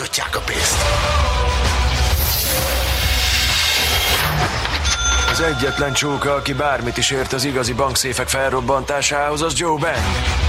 mozgatják a pénzt. Az egyetlen csóka, aki bármit is ért az igazi bankszéfek felrobbantásához, az Joe Bang.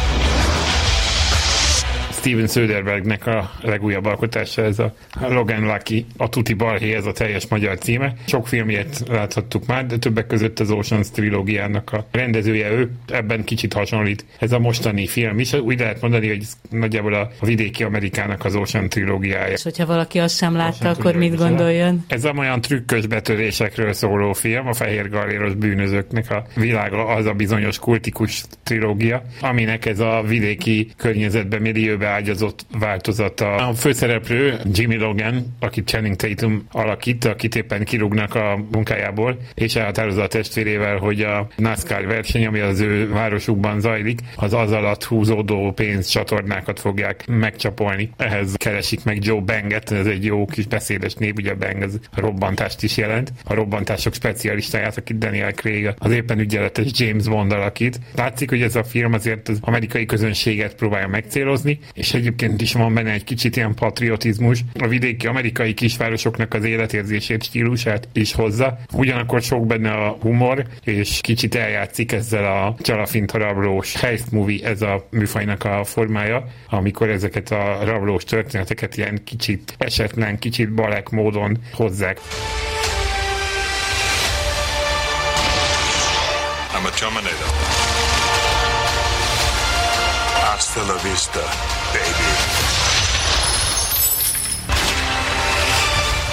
Steven Söderbergnek a legújabb alkotása, ez a Logan Lucky, a Tuti Balhé, ez a teljes magyar címe. Sok filmjét láthattuk már, de többek között az Oceans trilógiának a rendezője ő, ebben kicsit hasonlít. Ez a mostani film is, úgy lehet mondani, hogy ez nagyjából a vidéki Amerikának az Ocean trilógiája. És hogyha valaki azt sem látta, Ocean akkor mit gondoljon? Ez a olyan trükkös betörésekről szóló film, a fehér galéros bűnözőknek a világa, az a bizonyos kultikus trilógia, aminek ez a vidéki környezetben, millióbe beágyazott változata. A főszereplő Jimmy Logan, akit Channing Tatum alakít, akit éppen kirúgnak a munkájából, és elhatározza a testvérével, hogy a NASCAR verseny, ami az ő városukban zajlik, az az alatt húzódó pénzcsatornákat fogják megcsapolni. Ehhez keresik meg Joe Banget, ez egy jó kis beszédes név, ugye Bang ez a robbantást is jelent. A robbantások specialistáját, akit Daniel Craig, az éppen ügyeletes James Bond alakít. Látszik, hogy ez a film azért az amerikai közönséget próbálja megcélozni, és egyébként is van benne egy kicsit ilyen patriotizmus, a vidéki amerikai kisvárosoknak az életérzését, stílusát is hozza. Ugyanakkor sok benne a humor, és kicsit eljátszik ezzel a csalafint rablós heist movie, ez a műfajnak a formája, amikor ezeket a rablós történeteket ilyen kicsit esetlen, kicsit balek módon hozzák. I'm a Terminator. Hasta la vista, baby.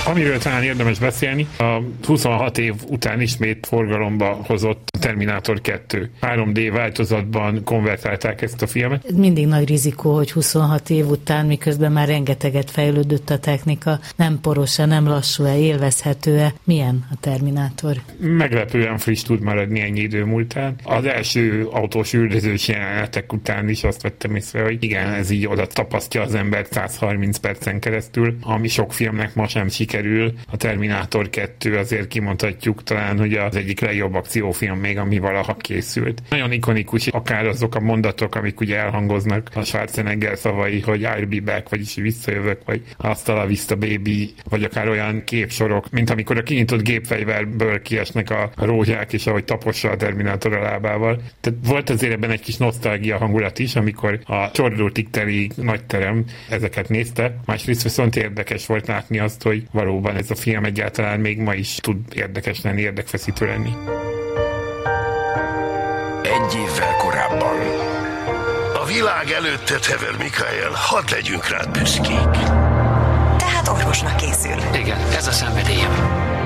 Amiről talán érdemes beszélni, a 26 év után ismét forgalomba hozott Terminátor 2. 3D változatban konvertálták ezt a filmet. Mindig nagy rizikó, hogy 26 év után, miközben már rengeteget fejlődött a technika, nem poros-e, nem lassú-e, élvezhető-e. Milyen a Terminátor? Meglepően friss tud maradni ennyi idő múltán. Az első autós üldözős jelenetek után is azt vettem észre, hogy igen, ez így oda tapasztja az embert 130 percen keresztül, ami sok filmnek ma sem sikerül sikerül. A Terminátor 2 azért kimondhatjuk talán, hogy az egyik legjobb akciófilm még, ami valaha készült. Nagyon ikonikus akár azok a mondatok, amik ugye elhangoznak a Schwarzenegger szavai, hogy I'll be back, vagyis visszajövök, vagy azt a vista baby, vagy akár olyan képsorok, mint amikor a kinyitott gépfegyverből kiesnek a rózsák, és ahogy tapossa a Terminátor a lábával. Tehát volt azért ebben egy kis nosztalgia hangulat is, amikor a csordult teli nagy terem ezeket nézte. Másrészt viszont érdekes volt látni azt, hogy valóban valóban ez a film egyáltalán még ma is tud érdekes lenni, érdekfeszítő lenni. Egy évvel korábban a világ előtte Hever Mikael, hadd legyünk rád büszkék. Tehát orvosnak készül. Igen, ez a szenvedélyem.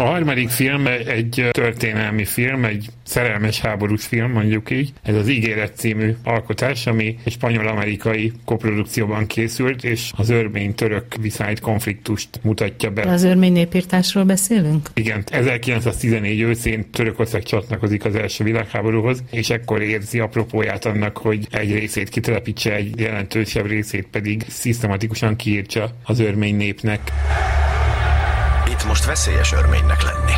A harmadik film egy történelmi film, egy szerelmes háborús film, mondjuk így. Ez az Ígéret című alkotás, ami egy spanyol-amerikai koprodukcióban készült, és az örmény-török viszályt, konfliktust mutatja be. Az örmény népírtásról beszélünk? Igen, 1914 őszén Törökország csatlakozik az első világháborúhoz, és ekkor érzi apropóját annak, hogy egy részét kitelepítse, egy jelentősebb részét pedig szisztematikusan kiírtsa az örmény népnek most veszélyes örménynek lenni.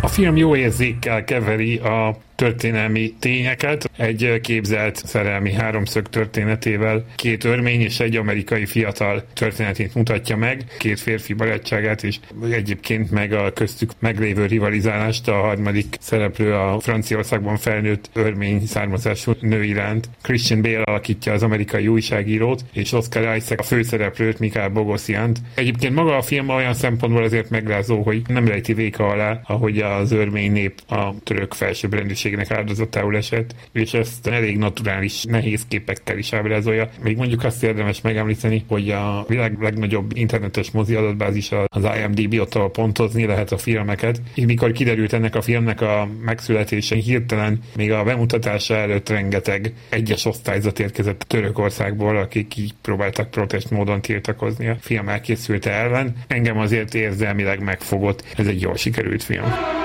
A film jó érzékkel keveri a történelmi tényeket, egy képzelt szerelmi háromszög történetével két örmény és egy amerikai fiatal történetét mutatja meg, két férfi barátságát, és egyébként meg a köztük meglévő rivalizálást a harmadik szereplő a Franciaországban felnőtt örmény származású nő iránt. Christian Bale alakítja az amerikai újságírót, és Oscar Isaac a főszereplőt, Mikael Bogosiant. Egyébként maga a film olyan szempontból azért megrázó, hogy nem rejti véka alá, ahogy az örmény nép a török felsőbbrendűség betegségnek áldozatául esett, és ezt elég naturális, nehéz képekkel is ábrázolja. Még mondjuk azt érdemes megemlíteni, hogy a világ legnagyobb internetes mozi adatbázis az IMDb, ott pontozni lehet a filmeket. És mikor kiderült ennek a filmnek a megszületése, hirtelen még a bemutatása előtt rengeteg egyes osztályzat érkezett Törökországból, akik így próbáltak protest módon tiltakozni a film elkészülte ellen. Engem azért érzelmileg megfogott. Ez egy jól sikerült film.